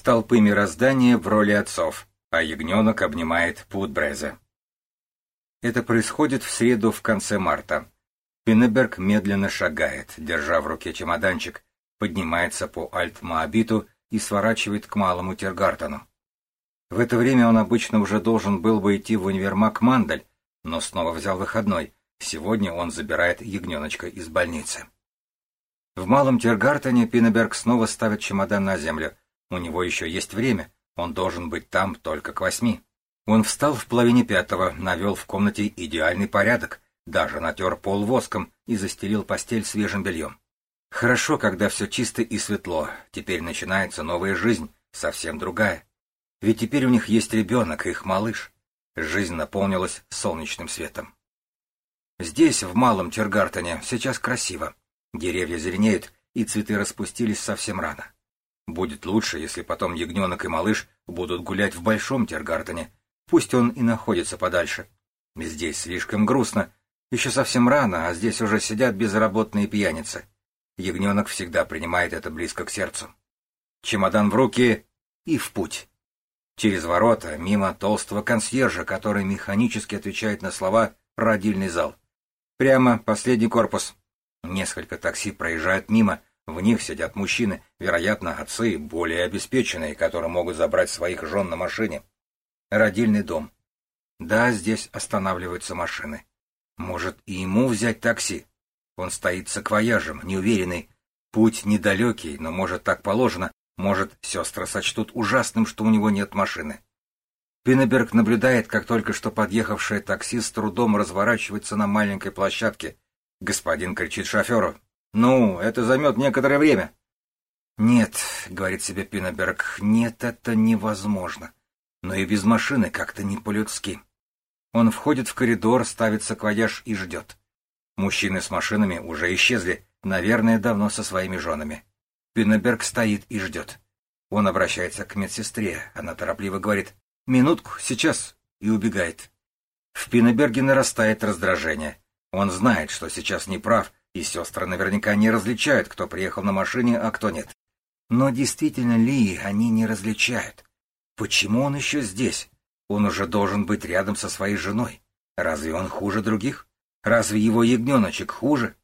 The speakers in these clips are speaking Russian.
Столпы мироздания в роли отцов, а ягненок обнимает Путбрезе. Это происходит в среду в конце марта. Пиннеберг медленно шагает, держа в руке чемоданчик, поднимается по Альт-Моабиту и сворачивает к малому Тергартену. В это время он обычно уже должен был бы идти в универмаг Мандаль, но снова взял выходной. Сегодня он забирает ягненочка из больницы. В малом Тергартене Пиннеберг снова ставит чемодан на землю. У него еще есть время, он должен быть там только к восьми. Он встал в половине пятого, навел в комнате идеальный порядок, даже натер пол воском и застелил постель свежим бельем. Хорошо, когда все чисто и светло, теперь начинается новая жизнь, совсем другая. Ведь теперь у них есть ребенок, их малыш. Жизнь наполнилась солнечным светом. Здесь, в Малом Тергартене, сейчас красиво. Деревья зеленеют, и цветы распустились совсем рано. Будет лучше, если потом ягненок и малыш будут гулять в Большом Тергартене. Пусть он и находится подальше. Здесь слишком грустно. Еще совсем рано, а здесь уже сидят безработные пьяницы. Ягненок всегда принимает это близко к сердцу. Чемодан в руки и в путь. Через ворота, мимо толстого консьержа, который механически отвечает на слова «родильный зал». Прямо последний корпус. Несколько такси проезжают мимо, в них сидят мужчины, вероятно, отцы, более обеспеченные, которые могут забрать своих жен на машине. Родильный дом. Да, здесь останавливаются машины. Может, и ему взять такси? Он стоит с акваяжем, неуверенный. Путь недалекий, но, может, так положено. Может, сестры сочтут ужасным, что у него нет машины. Пиннеберг наблюдает, как только что подъехавшее такси с трудом разворачивается на маленькой площадке. Господин кричит шоферу. «Ну, это займет некоторое время». «Нет», — говорит себе Пиннеберг, — «нет, это невозможно. Но и без машины как-то не по-людски». Он входит в коридор, ставит саквояж и ждет. Мужчины с машинами уже исчезли, наверное, давно со своими женами. Пиннеберг стоит и ждет. Он обращается к медсестре, она торопливо говорит «Минутку, сейчас», и убегает. В Пиннеберге нарастает раздражение. Он знает, что сейчас не прав, и сестры наверняка не различают, кто приехал на машине, а кто нет. Но действительно ли они не различают? Почему он еще здесь? Он уже должен быть рядом со своей женой. Разве он хуже других? Разве его ягненочек хуже?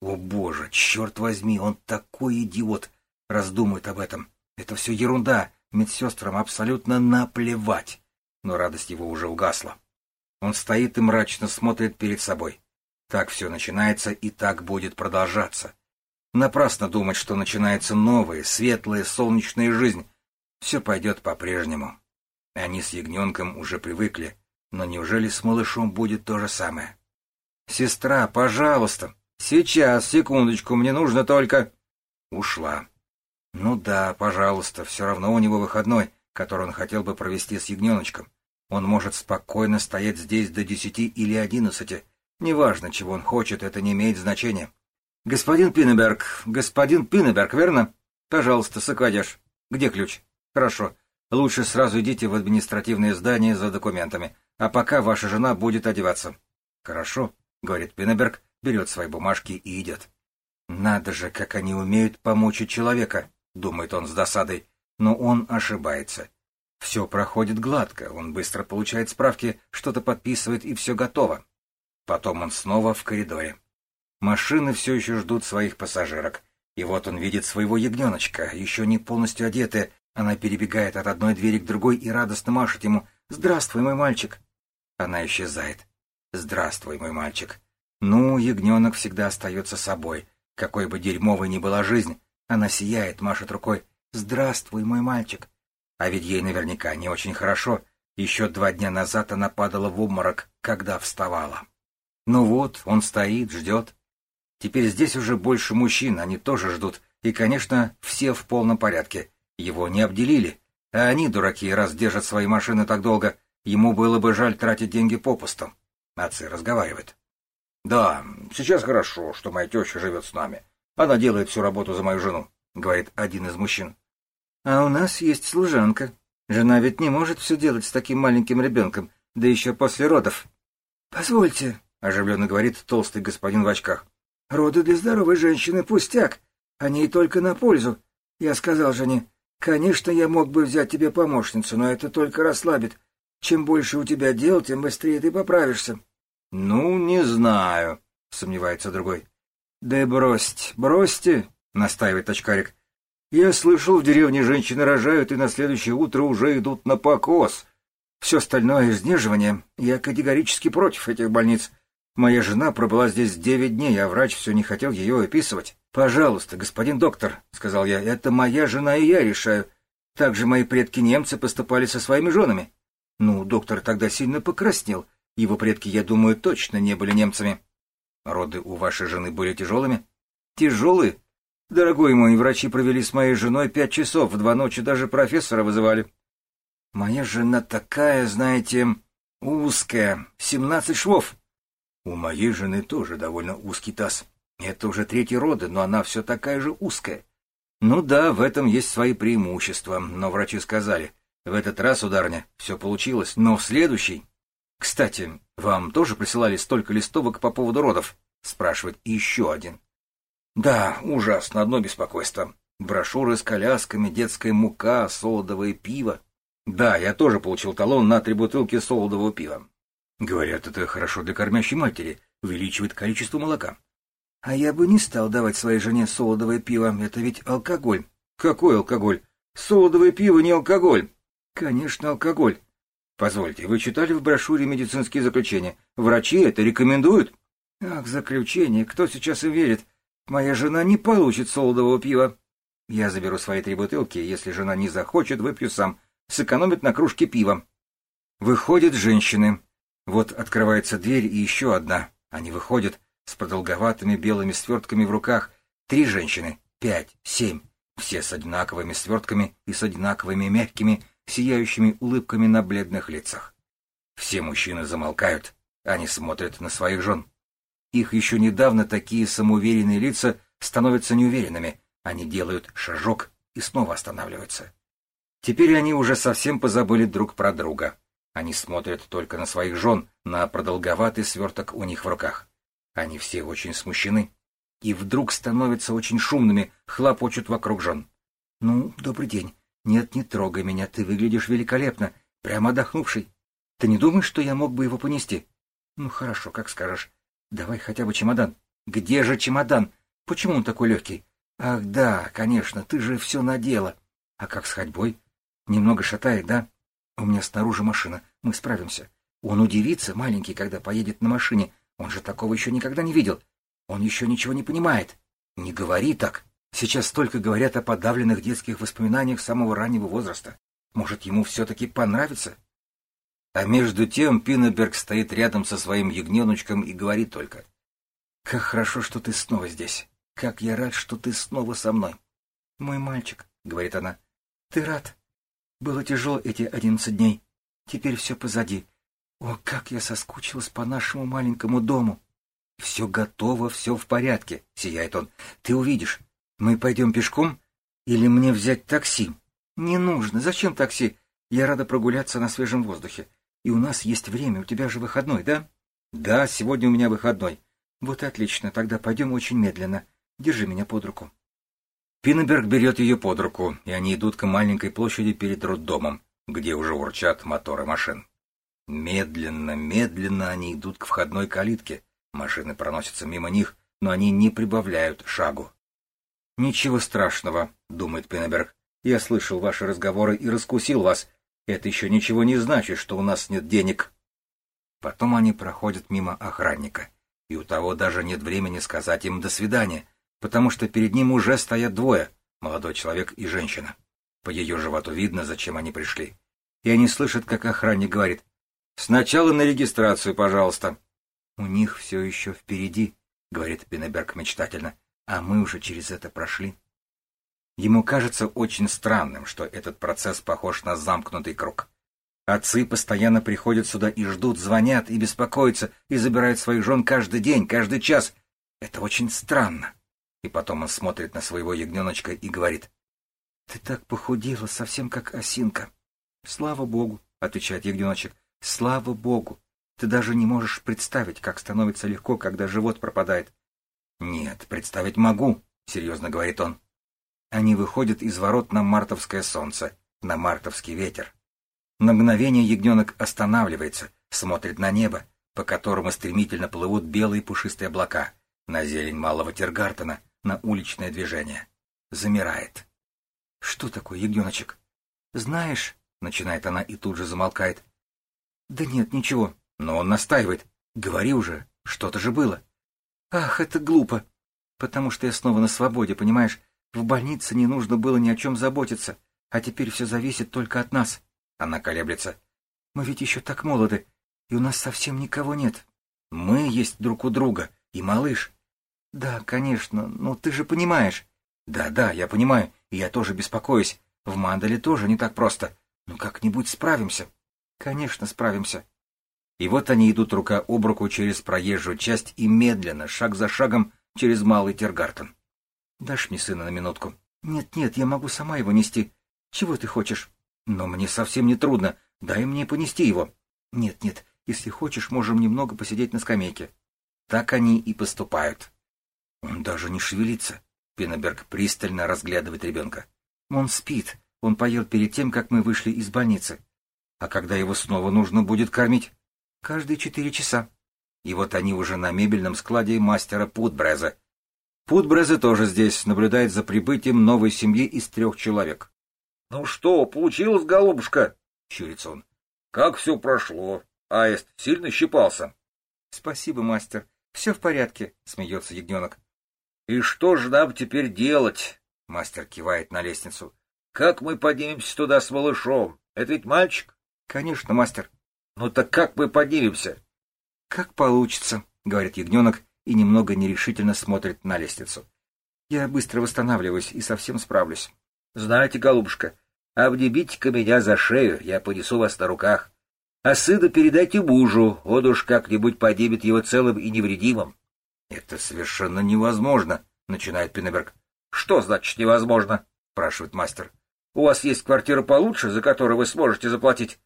О боже, черт возьми, он такой идиот! Раздумывает об этом. Это все ерунда, медсестрам абсолютно наплевать. Но радость его уже угасла. Он стоит и мрачно смотрит перед собой. Так все начинается и так будет продолжаться. Напрасно думать, что начинается новая, светлая, солнечная жизнь. Все пойдет по-прежнему. Они с ягненком уже привыкли, но неужели с малышом будет то же самое? «Сестра, пожалуйста!» «Сейчас, секундочку, мне нужно только...» Ушла. Ну да, пожалуйста, все равно у него выходной, который он хотел бы провести с ягненочком. Он может спокойно стоять здесь до десяти или одиннадцати. Неважно, чего он хочет, это не имеет значения. «Господин Пиннеберг, господин Пиннеберг, верно? Пожалуйста, саквояж. Где ключ? Хорошо. Лучше сразу идите в административное здание за документами, а пока ваша жена будет одеваться». «Хорошо», — говорит Пиннеберг, берет свои бумажки и идет. «Надо же, как они умеют помочь человека», — думает он с досадой, но он ошибается. Все проходит гладко, он быстро получает справки, что-то подписывает и все готово. Потом он снова в коридоре. Машины все еще ждут своих пассажирок. И вот он видит своего ягненочка, еще не полностью одетая. Она перебегает от одной двери к другой и радостно машет ему. «Здравствуй, мой мальчик!» Она исчезает. «Здравствуй, мой мальчик!» Ну, ягненок всегда остается собой. Какой бы дерьмовой ни была жизнь, она сияет, машет рукой. «Здравствуй, мой мальчик!» А ведь ей наверняка не очень хорошо. Еще два дня назад она падала в обморок, когда вставала. Ну вот, он стоит, ждет. Теперь здесь уже больше мужчин, они тоже ждут. И, конечно, все в полном порядке. Его не обделили. А они, дураки, раз держат свои машины так долго, ему было бы жаль тратить деньги попусту. Отцы разговаривают. «Да, сейчас хорошо, что моя теща живет с нами. Она делает всю работу за мою жену», — говорит один из мужчин. «А у нас есть служанка. Жена ведь не может все делать с таким маленьким ребенком, да еще после родов». «Позвольте», — оживленно говорит толстый господин в очках. «Роды для здоровой женщины пустяк. Они и только на пользу. Я сказал жене, Конечно, я мог бы взять тебе помощницу, но это только расслабит. Чем больше у тебя дел, тем быстрее ты поправишься. — Ну, не знаю, — сомневается другой. — Да бросьте, бросьте, — настаивает очкарик. — Я слышал, в деревне женщины рожают и на следующее утро уже идут на покос. Все остальное изнеживание. Я категорически против этих больниц. Моя жена пробыла здесь девять дней, а врач все не хотел ее описывать. «Пожалуйста, господин доктор», — сказал я, — «это моя жена и я решаю. Так же мои предки-немцы поступали со своими женами». Ну, доктор тогда сильно покраснел. Его предки, я думаю, точно не были немцами. Роды у вашей жены были тяжелыми? Тяжелые? Дорогой мой, врачи провели с моей женой пять часов, в два ночи даже профессора вызывали. Моя жена такая, знаете, узкая, семнадцать швов. У моей жены тоже довольно узкий таз. Это уже третий роды, но она все такая же узкая. Ну да, в этом есть свои преимущества, но врачи сказали, в этот раз, ударня, все получилось, но в следующий... Кстати, вам тоже присылали столько листовок по поводу родов? Спрашивает еще один. Да, ужасно, одно беспокойство. Брошюры с колясками, детская мука, солодовое пиво. Да, я тоже получил талон на три бутылки солодового пива. Говорят, это хорошо для кормящей матери, увеличивает количество молока. А я бы не стал давать своей жене солодовое пиво, это ведь алкоголь. Какой алкоголь? Солодовое пиво не алкоголь. Конечно, алкоголь. Позвольте, вы читали в брошюре медицинские заключения? Врачи это рекомендуют? Ах, заключение, кто сейчас и верит? Моя жена не получит солодового пива. Я заберу свои три бутылки, если жена не захочет, выпью сам сэкономит на кружке пива. Выходят женщины. Вот открывается дверь и еще одна. Они выходят с продолговатыми белыми свертками в руках. Три женщины, пять, семь. Все с одинаковыми свертками и с одинаковыми мягкими, сияющими улыбками на бледных лицах. Все мужчины замолкают. Они смотрят на своих жен. Их еще недавно такие самоуверенные лица становятся неуверенными. Они делают шажок и снова останавливаются. Теперь они уже совсем позабыли друг про друга. Они смотрят только на своих жен, на продолговатый сверток у них в руках. Они все очень смущены. И вдруг становятся очень шумными, хлопочут вокруг жен. «Ну, добрый день. Нет, не трогай меня, ты выглядишь великолепно, прямо отдохнувший. Ты не думаешь, что я мог бы его понести?» «Ну, хорошо, как скажешь. Давай хотя бы чемодан». «Где же чемодан? Почему он такой легкий?» «Ах, да, конечно, ты же все надела. А как с ходьбой? Немного шатает, да? У меня снаружи машина, мы справимся. Он удивится, маленький, когда поедет на машине. Он же такого еще никогда не видел. Он еще ничего не понимает. Не говори так. Сейчас столько говорят о подавленных детских воспоминаниях самого раннего возраста. Может, ему все-таки понравится? А между тем Пиннеберг стоит рядом со своим ягненочком и говорит только. «Как хорошо, что ты снова здесь. Как я рад, что ты снова со мной». «Мой мальчик», — говорит она, — «ты рад?» Было тяжело эти одиннадцать дней. Теперь все позади. О, как я соскучилась по нашему маленькому дому. Все готово, все в порядке, сияет он. Ты увидишь. Мы пойдем пешком или мне взять такси? Не нужно. Зачем такси? Я рада прогуляться на свежем воздухе. И у нас есть время. У тебя же выходной, да? Да, сегодня у меня выходной. Вот и отлично. Тогда пойдем очень медленно. Держи меня под руку. Пиннеберг берет ее под руку, и они идут к маленькой площади перед роддомом, где уже урчат моторы машин. Медленно, медленно они идут к входной калитке. Машины проносятся мимо них, но они не прибавляют шагу. «Ничего страшного», — думает Пиннеберг. «Я слышал ваши разговоры и раскусил вас. Это еще ничего не значит, что у нас нет денег». Потом они проходят мимо охранника, и у того даже нет времени сказать им «до свидания», потому что перед ним уже стоят двое, молодой человек и женщина. По ее животу видно, зачем они пришли. И они слышат, как охранник говорит, «Сначала на регистрацию, пожалуйста». «У них все еще впереди», — говорит Пинеберг мечтательно, «а мы уже через это прошли». Ему кажется очень странным, что этот процесс похож на замкнутый круг. Отцы постоянно приходят сюда и ждут, звонят и беспокоятся, и забирают своих жен каждый день, каждый час. Это очень странно. И потом он смотрит на своего ягненочка и говорит. — Ты так похудела, совсем как осинка. — Слава богу, — отвечает ягненочек, — слава богу. Ты даже не можешь представить, как становится легко, когда живот пропадает. — Нет, представить могу, — серьезно говорит он. Они выходят из ворот на мартовское солнце, на мартовский ветер. На мгновение ягненок останавливается, смотрит на небо, по которому стремительно плывут белые пушистые облака, на зелень малого Тергартена, на уличное движение. Замирает. «Что такое, ягненочек?» «Знаешь...» — начинает она и тут же замолкает. «Да нет, ничего». Но он настаивает. «Говори уже, что-то же было». «Ах, это глупо. Потому что я снова на свободе, понимаешь? В больнице не нужно было ни о чем заботиться, а теперь все зависит только от нас». Она колеблется. «Мы ведь еще так молоды, и у нас совсем никого нет. Мы есть друг у друга, и малыш. Да, конечно, но ты же понимаешь. Да, да, я понимаю, и я тоже беспокоюсь. В Мандале тоже не так просто. Но как-нибудь справимся. Конечно, справимся. И вот они идут рука об руку через проезжую часть и медленно, шаг за шагом, через малый Тергартен. Дашь мне сына на минутку? Нет-нет, я могу сама его нести. Чего ты хочешь? Но мне совсем не трудно. Дай мне понести его. Нет-нет, если хочешь, можем немного посидеть на скамейке. Так они и поступают. Он даже не шевелится. Пиннеберг пристально разглядывает ребенка. Он спит. Он поел перед тем, как мы вышли из больницы. А когда его снова нужно будет кормить? Каждые четыре часа. И вот они уже на мебельном складе мастера Путбреза. Путбрезе тоже здесь, наблюдает за прибытием новой семьи из трех человек. — Ну что, получилось, голубушка? — щурится он. — Как все прошло? Аист сильно щипался. — Спасибо, мастер. Все в порядке, — смеется ягненок. — И что же нам теперь делать? — мастер кивает на лестницу. — Как мы поднимемся туда с малышом? Это ведь мальчик? — Конечно, мастер. — Ну так как мы поднимемся? — Как получится, — говорит ягненок и немного нерешительно смотрит на лестницу. — Я быстро восстанавливаюсь и совсем справлюсь. — Знаете, голубушка, обнимите-ка меня за шею, я понесу вас на руках. А сына передайте мужу, он уж как-нибудь поднимет его целым и невредимым. — Это совершенно невозможно, — начинает Пиннеберг. — Что значит невозможно? — спрашивает мастер. — У вас есть квартира получше, за которую вы сможете заплатить?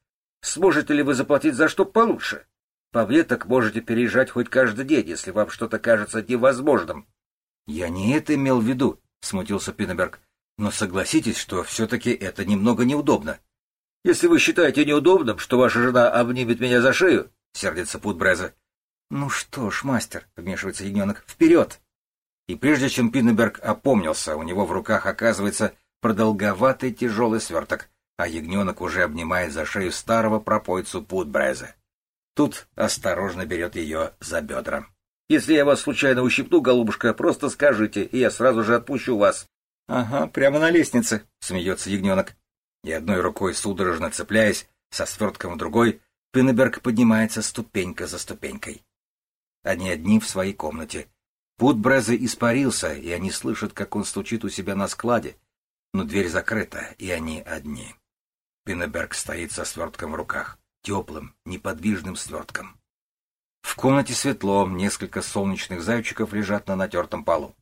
Сможете ли вы заплатить за что получше? По мне так можете переезжать хоть каждый день, если вам что-то кажется невозможным. — Я не это имел в виду, — смутился Пиннеберг. — Но согласитесь, что все-таки это немного неудобно. — если вы считаете неудобным, что ваша жена обнимет меня за шею, — сердится Путбреза. — Ну что ж, мастер, — вмешивается ягненок, — вперед! И прежде чем Пиннеберг опомнился, у него в руках оказывается продолговатый тяжелый сверток, а ягненок уже обнимает за шею старого пропойцу Путбреза. Тут осторожно берет ее за бедра. — Если я вас случайно ущипну, голубушка, просто скажите, и я сразу же отпущу вас. — Ага, прямо на лестнице, — смеется ягненок и одной рукой судорожно цепляясь, со свертком в другой, Пиннеберг поднимается ступенька за ступенькой. Они одни в своей комнате. Путбрезе испарился, и они слышат, как он стучит у себя на складе, но дверь закрыта, и они одни. Пиннеберг стоит со свертком в руках, теплым, неподвижным свертком. В комнате светло, несколько солнечных зайчиков лежат на натертом полу.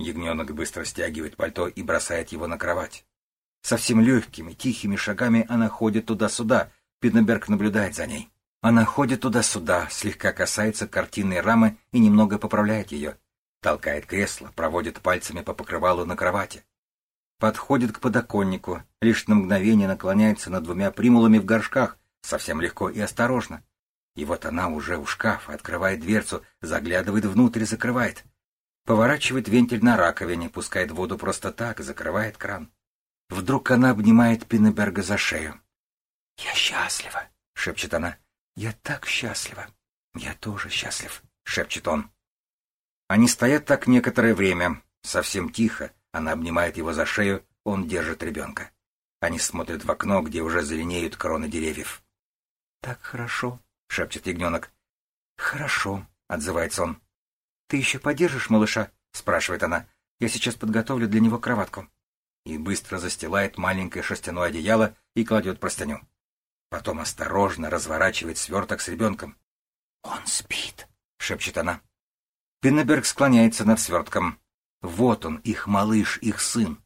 Ягненок быстро стягивает пальто и бросает его на кровать. Совсем легкими, тихими шагами она ходит туда-сюда. Пиднеберг наблюдает за ней. Она ходит туда-сюда, слегка касается картинной рамы и немного поправляет ее. Толкает кресло, проводит пальцами по покрывалу на кровати. Подходит к подоконнику, лишь на мгновение наклоняется над двумя примулами в горшках, совсем легко и осторожно. И вот она уже у шкафа, открывает дверцу, заглядывает внутрь и закрывает. Поворачивает вентиль на раковине, пускает воду просто так, закрывает кран. Вдруг она обнимает Пиннеберга за шею. «Я счастлива», — шепчет она. «Я так счастлива». «Я тоже счастлив», — шепчет он. Они стоят так некоторое время, совсем тихо. Она обнимает его за шею, он держит ребенка. Они смотрят в окно, где уже зеленеют кроны деревьев. «Так хорошо», — шепчет ягненок. «Хорошо», — отзывается он. «Ты еще подержишь малыша?» — спрашивает она. «Я сейчас подготовлю для него кроватку» и быстро застилает маленькое шерстяное одеяло и кладет простыню. Потом осторожно разворачивает сверток с ребенком. «Он спит», — шепчет она. Пиннеберг склоняется над свертком. Вот он, их малыш, их сын.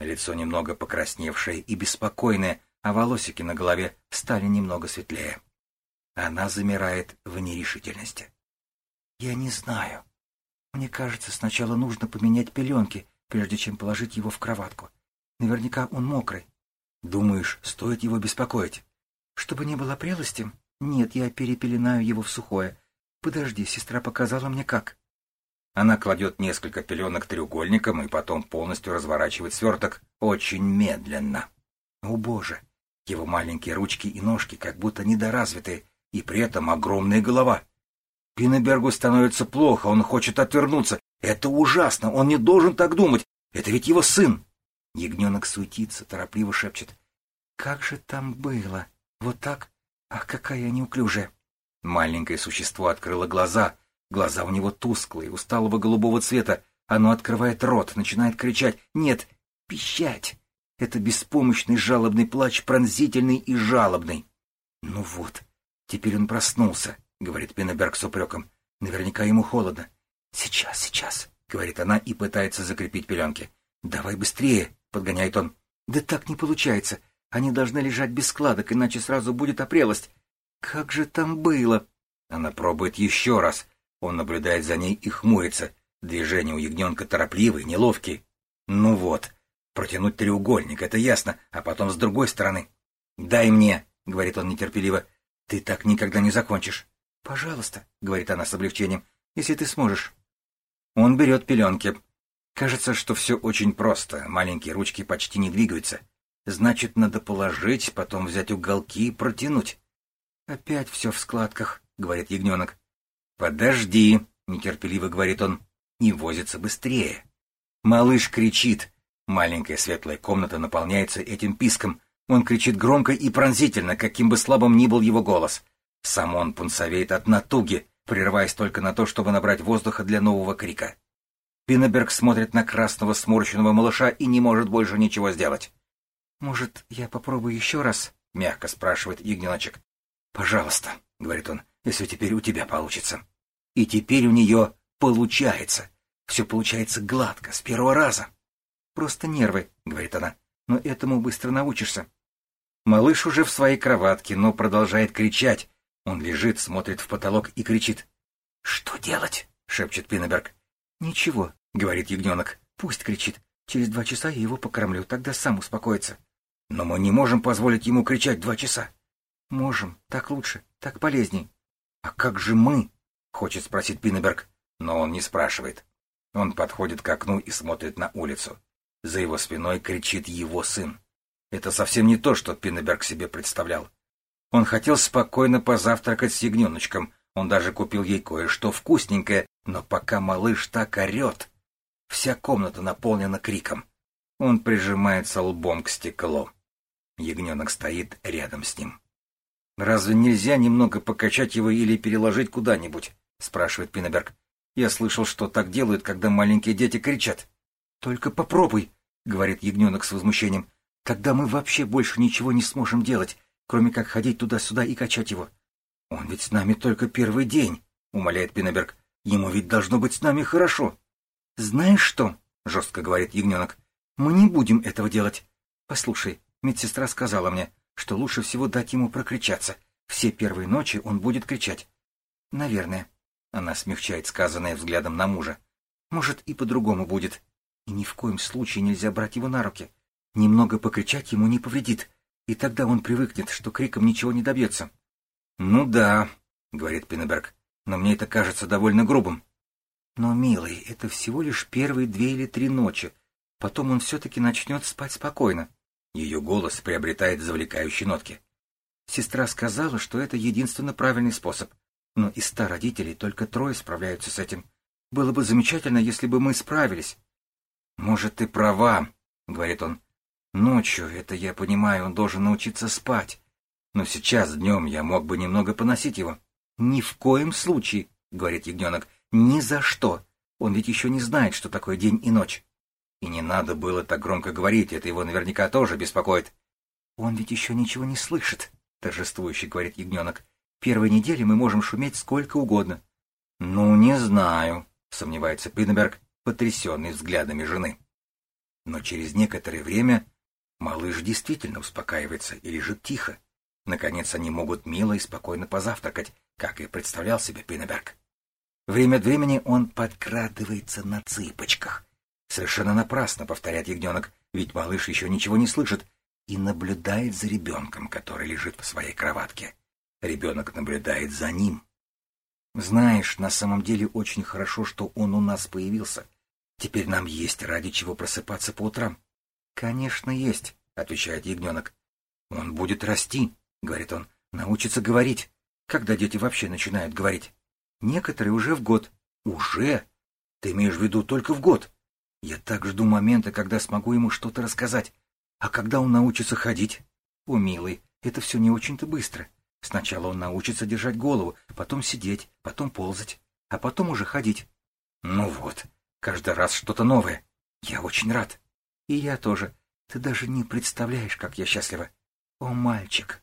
Лицо немного покрасневшее и беспокойное, а волосики на голове стали немного светлее. Она замирает в нерешительности. «Я не знаю. Мне кажется, сначала нужно поменять пеленки, прежде чем положить его в кроватку. Наверняка он мокрый. Думаешь, стоит его беспокоить? Чтобы не было прелости? Нет, я перепеленаю его в сухое. Подожди, сестра показала мне как. Она кладет несколько пеленок треугольником и потом полностью разворачивает сверток очень медленно. О боже! Его маленькие ручки и ножки как будто недоразвитые, и при этом огромная голова. Пинебергу становится плохо, он хочет отвернуться. Это ужасно, он не должен так думать. Это ведь его сын. Ягненок суетится, торопливо шепчет. Как же там было? Вот так? Ах, какая я неуклюжая. Маленькое существо открыло глаза. Глаза у него тусклые, усталого голубого цвета. Оно открывает рот, начинает кричать. Нет, пищать. Это беспомощный жалобный плач, пронзительный и жалобный. Ну вот, теперь он проснулся, говорит Пинеберг с упреком. Наверняка ему холодно. Сейчас, сейчас, говорит она и пытается закрепить пеленки. Давай быстрее, подгоняет он. Да так не получается. Они должны лежать без складок, иначе сразу будет опрелость. Как же там было? Она пробует еще раз. Он наблюдает за ней и хмурится. Движения у ягненка торопливые, неловкие. Ну вот, протянуть треугольник, это ясно, а потом с другой стороны. «Дай мне», — говорит он нетерпеливо, — «ты так никогда не закончишь». «Пожалуйста», — говорит она с облегчением, — «если ты сможешь». Он берет пеленки. Кажется, что все очень просто, маленькие ручки почти не двигаются. Значит, надо положить, потом взять уголки и протянуть. «Опять все в складках», — говорит ягненок. «Подожди», — нетерпеливо говорит он, — «не возится быстрее». Малыш кричит. Маленькая светлая комната наполняется этим писком. Он кричит громко и пронзительно, каким бы слабым ни был его голос. Сам он пунцовеет от натуги, прерываясь только на то, чтобы набрать воздуха для нового крика. Пиннеберг смотрит на красного сморщенного малыша и не может больше ничего сделать. «Может, я попробую еще раз?» — мягко спрашивает ягненочек. «Пожалуйста», — говорит он, — «если теперь у тебя получится». И теперь у нее получается. Все получается гладко, с первого раза. «Просто нервы», — говорит она, — «но этому быстро научишься». Малыш уже в своей кроватке, но продолжает кричать. Он лежит, смотрит в потолок и кричит. «Что делать?» — шепчет Пиннеберг. «Ничего», — говорит ягненок. «Пусть кричит. Через два часа я его покормлю, тогда сам успокоится». «Но мы не можем позволить ему кричать два часа». «Можем. Так лучше. Так полезней». «А как же мы?» — хочет спросить Пиннеберг, но он не спрашивает. Он подходит к окну и смотрит на улицу. За его спиной кричит его сын. Это совсем не то, что Пиннеберг себе представлял. Он хотел спокойно позавтракать с ягненочком, он даже купил ей кое-что вкусненькое, но пока малыш так орет, вся комната наполнена криком. Он прижимается лбом к стеклу. Ягненок стоит рядом с ним. «Разве нельзя немного покачать его или переложить куда-нибудь?» — спрашивает Пиннеберг. «Я слышал, что так делают, когда маленькие дети кричат». «Только попробуй», — говорит ягненок с возмущением. «Тогда мы вообще больше ничего не сможем делать, кроме как ходить туда-сюда и качать его». «Он ведь с нами только первый день», — умоляет Пиннеберг. «Ему ведь должно быть с нами хорошо». «Знаешь что?» — жестко говорит ягненок. «Мы не будем этого делать. Послушай, медсестра сказала мне, что лучше всего дать ему прокричаться. Все первые ночи он будет кричать. Наверное. Она смягчает сказанное взглядом на мужа. Может, и по-другому будет. И ни в коем случае нельзя брать его на руки. Немного покричать ему не повредит, и тогда он привыкнет, что криком ничего не добьется. — Ну да, — говорит Пиннеберг, — но мне это кажется довольно грубым. Но, милый, это всего лишь первые две или три ночи. Потом он все-таки начнет спать спокойно. Ее голос приобретает завлекающие нотки. Сестра сказала, что это единственно правильный способ. Но из ста родителей только трое справляются с этим. Было бы замечательно, если бы мы справились. «Может, ты права», — говорит он. «Ночью, это я понимаю, он должен научиться спать. Но сейчас, днем, я мог бы немного поносить его». «Ни в коем случае», — говорит ягненок, — «ни за что. Он ведь еще не знает, что такое день и ночь». И не надо было так громко говорить, это его наверняка тоже беспокоит. «Он ведь еще ничего не слышит», — торжествующе говорит ягненок. «Первой недели мы можем шуметь сколько угодно». «Ну, не знаю», — сомневается Пиннеберг, потрясенный взглядами жены. Но через некоторое время малыш действительно успокаивается и лежит тихо. Наконец они могут мило и спокойно позавтракать, как и представлял себе Пиннеберг. Время от времени он подкрадывается на цыпочках, Совершенно напрасно, повторяет ягненок, ведь малыш еще ничего не слышит, и наблюдает за ребенком, который лежит в своей кроватке. Ребенок наблюдает за ним. Знаешь, на самом деле очень хорошо, что он у нас появился. Теперь нам есть ради чего просыпаться по утрам. Конечно, есть, отвечает ягненок. Он будет расти, говорит он, научится говорить. Когда дети вообще начинают говорить? Некоторые уже в год. Уже? Ты имеешь в виду только в год? Я так жду момента, когда смогу ему что-то рассказать. А когда он научится ходить? О, милый, это все не очень-то быстро. Сначала он научится держать голову, потом сидеть, потом ползать, а потом уже ходить. Ну вот, каждый раз что-то новое. Я очень рад. И я тоже. Ты даже не представляешь, как я счастлива. О, мальчик!